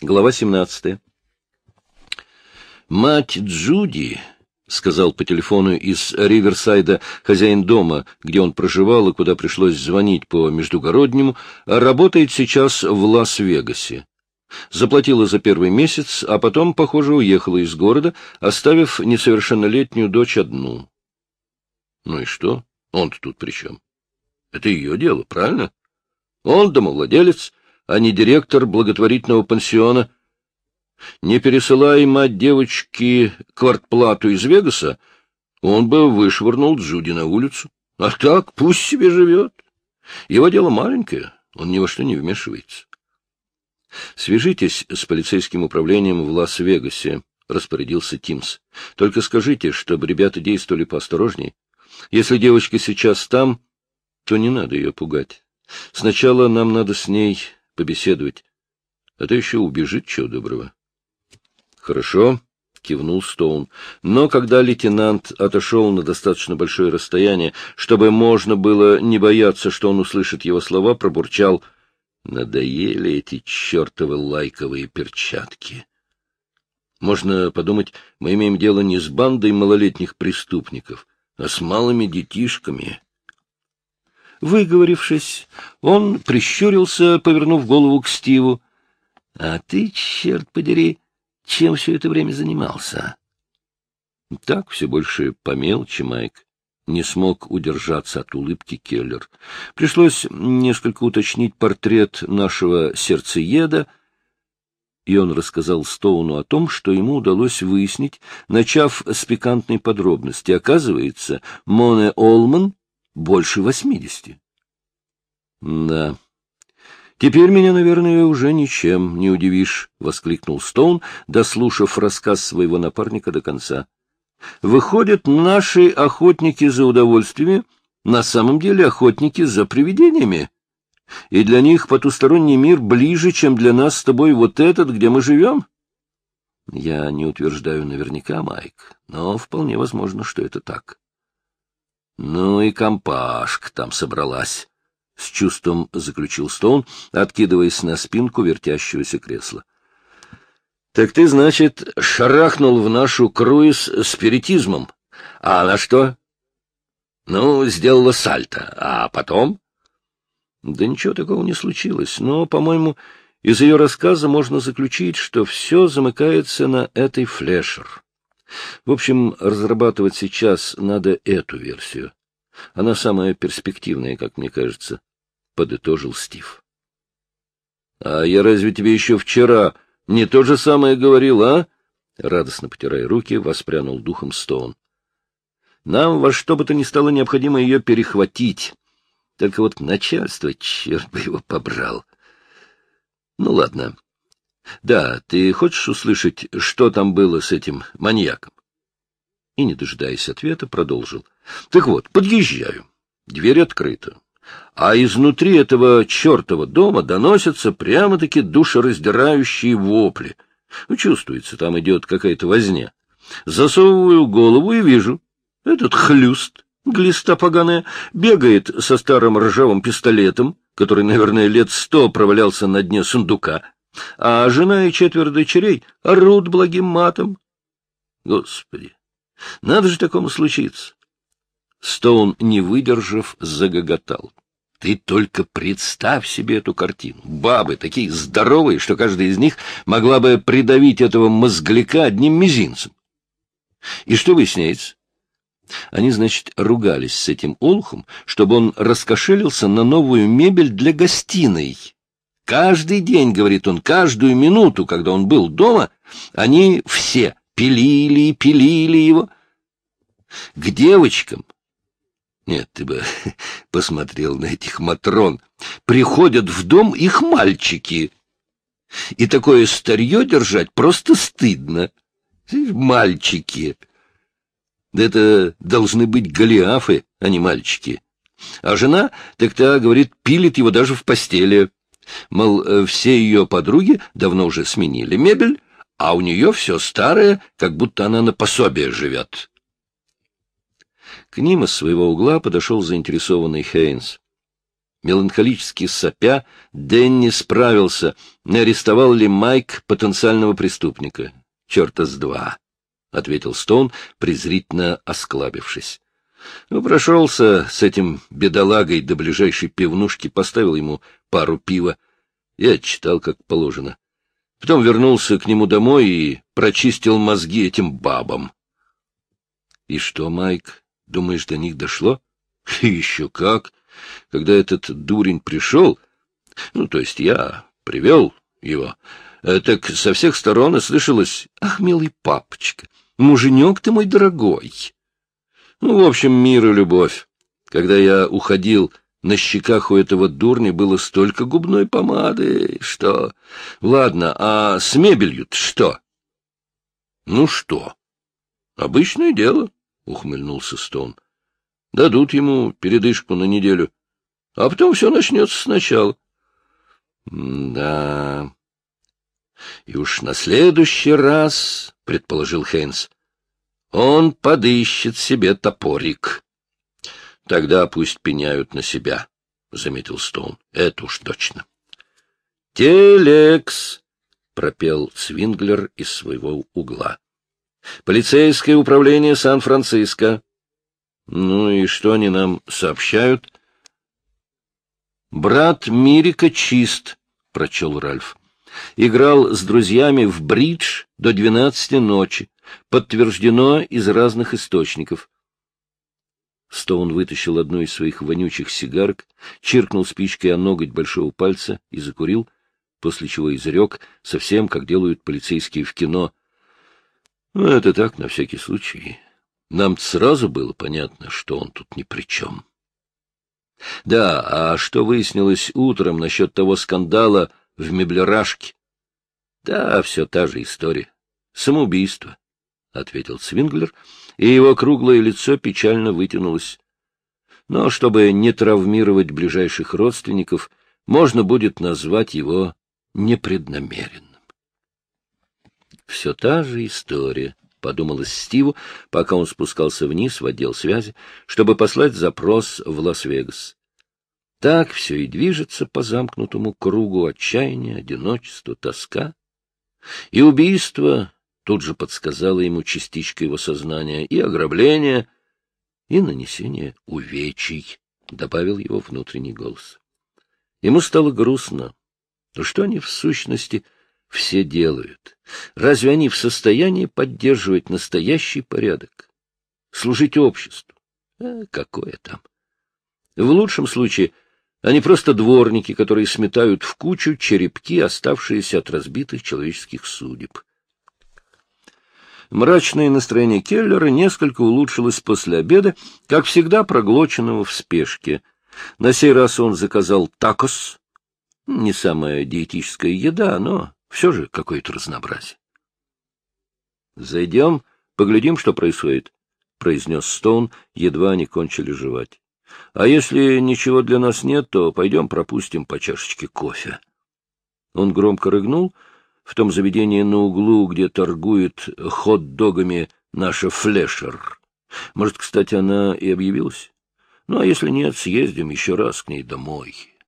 Глава 17. Мать Джуди, — сказал по телефону из Риверсайда хозяин дома, где он проживал и куда пришлось звонить по междугороднему, работает сейчас в Лас-Вегасе. Заплатила за первый месяц, а потом, похоже, уехала из города, оставив несовершеннолетнюю дочь одну. Ну и что? Он-то тут при чем? Это ее дело, правильно? Он домовладелец, а не директор благотворительного пансиона. Не пересылая мать девочки квартплату из Вегаса, он бы вышвырнул Джуди на улицу. А так пусть себе живет. Его дело маленькое, он ни во что не вмешивается. Свяжитесь с полицейским управлением в Лас-Вегасе, — распорядился Тимс. — Только скажите, чтобы ребята действовали поосторожней. Если девочка сейчас там, то не надо ее пугать. Сначала нам надо с ней побеседовать, а то еще убежит чего доброго. — Хорошо, — кивнул Стоун. Но когда лейтенант отошел на достаточно большое расстояние, чтобы можно было не бояться, что он услышит его слова, пробурчал «Надоели эти чертовы лайковые перчатки». Можно подумать, мы имеем дело не с бандой малолетних преступников, а с малыми детишками. Выговорившись, он прищурился, повернув голову к Стиву. — А ты, черт подери, чем все это время занимался? — Так, все больше по мелочи, Майк. Не смог удержаться от улыбки Келлер. Пришлось несколько уточнить портрет нашего сердцееда, и он рассказал Стоуну о том, что ему удалось выяснить, начав с пикантной подробности. Оказывается, Моне Олман больше восьмидесяти. Да. Теперь меня, наверное, уже ничем не удивишь, — воскликнул Стоун, дослушав рассказ своего напарника до конца. Выходят, наши охотники за удовольствиями на самом деле охотники за привидениями. И для них потусторонний мир ближе, чем для нас с тобой вот этот, где мы живем? Я не утверждаю наверняка, Майк, но вполне возможно, что это так. Ну и компашка там собралась, — с чувством заключил Стоун, откидываясь на спинку вертящегося кресла. — Так ты, значит, шарахнул в нашу круиз спиритизмом. А она что? — Ну, сделала сальто. А потом? — Да ничего такого не случилось, но, по-моему, из ее рассказа можно заключить, что все замыкается на этой флешер. В общем, разрабатывать сейчас надо эту версию. Она самая перспективная, как мне кажется, — подытожил Стив. — А я разве тебе еще вчера не то же самое говорил, а? Радостно потирая руки, воспрянул духом Стоун. — Нам во что бы то ни стало необходимо ее перехватить. Только вот начальство, черт бы его побрал. Ну, ладно. Да, ты хочешь услышать, что там было с этим маньяком? И, не дожидаясь ответа, продолжил. Так вот, подъезжаю. Дверь открыта. А изнутри этого чертова дома доносятся прямо-таки душераздирающие вопли. Ну, чувствуется, там идет какая-то возня. Засовываю голову и вижу. Этот хлюст, глиста поганая, бегает со старым ржавым пистолетом, который, наверное, лет сто провалялся на дне сундука, а жена и четверо дочерей орут благим матом. Господи, надо же такому случиться. Стоун, не выдержав, загоготал. Ты только представь себе эту картину. Бабы такие здоровые, что каждая из них могла бы придавить этого мозгляка одним мизинцем. И что выясняется? Они, значит, ругались с этим олухом, чтобы он раскошелился на новую мебель для гостиной. Каждый день, говорит он, каждую минуту, когда он был дома, они все пилили и пилили его. К девочкам нет, ты бы посмотрел на этих матрон. Приходят в дом их мальчики. И такое старье держать просто стыдно. Мальчики. Это должны быть голиафы, а не мальчики. А жена, так та, говорит, пилит его даже в постели. Мол, э, все ее подруги давно уже сменили мебель, а у нее все старое, как будто она на пособие живет. К ним из своего угла подошел заинтересованный Хейнс. Меланхолически сопя, Дэнни справился, не арестовал ли Майк потенциального преступника. Черта с два, — ответил Стоун, презрительно осклабившись. Ну, прошелся с этим бедолагой до ближайшей пивнушки, поставил ему пару пива и отчитал, как положено. Потом вернулся к нему домой и прочистил мозги этим бабам. — И что, Майк, думаешь, до них дошло? — Еще как! Когда этот дурень пришел, ну, то есть я привел его, э, так со всех сторон и слышалось, «Ах, милый папочка, муженек ты мой дорогой!» Ну, в общем, мир и любовь. Когда я уходил, на щеках у этого дурня было столько губной помады, что... Ладно, а с мебелью что? — Ну что? — Обычное дело, — ухмыльнулся Стоун. — Дадут ему передышку на неделю, а потом все начнется сначала. — Да... И уж на следующий раз, — предположил Хейнс, — он подыщет себе топорик. — Тогда пусть пеняют на себя, — заметил Стоун. — Это уж точно. — Телекс! — пропел Свинглер из своего угла. — Полицейское управление Сан-Франциско. — Ну и что они нам сообщают? — Брат Мирика чист, — прочел Ральф. Играл с друзьями в бридж до двенадцати ночи. Подтверждено из разных источников. Стоун вытащил одну из своих вонючих сигарок, чиркнул спичкой о ноготь большого пальца и закурил, после чего изрек, совсем как делают полицейские в кино. Ну, это так, на всякий случай. нам сразу было понятно, что он тут ни при чем. Да, а что выяснилось утром насчет того скандала в меблерашке? Да, все та же история. Самоубийство, — ответил Свинглер, и его круглое лицо печально вытянулось. Но чтобы не травмировать ближайших родственников, можно будет назвать его непреднамеренным. Все та же история, — подумалось Стиву, пока он спускался вниз в отдел связи, чтобы послать запрос в Лас-Вегас. Так все и движется по замкнутому кругу отчаяния, одиночества, тоска. И убийство тут же подсказало ему частичка его сознания, и ограбление, и нанесение увечий, — добавил его внутренний голос. Ему стало грустно. Но что они в сущности все делают? Разве они в состоянии поддерживать настоящий порядок? Служить обществу? А какое там? В лучшем случае — они просто дворники, которые сметают в кучу черепки, оставшиеся от разбитых человеческих судеб. Мрачное настроение Келлера несколько улучшилось после обеда, как всегда проглоченного в спешке. На сей раз он заказал такос. Не самая диетическая еда, но все же какое-то разнообразие. — Зайдем, поглядим, что происходит, — произнес Стоун, едва они кончили жевать. А если ничего для нас нет, то пойдем пропустим по чашечке кофе. Он громко рыгнул. В том заведении на углу, где торгует хот-догами наша Флешер. Может, кстати, она и объявилась? Ну, а если нет, съездим еще раз к ней домой.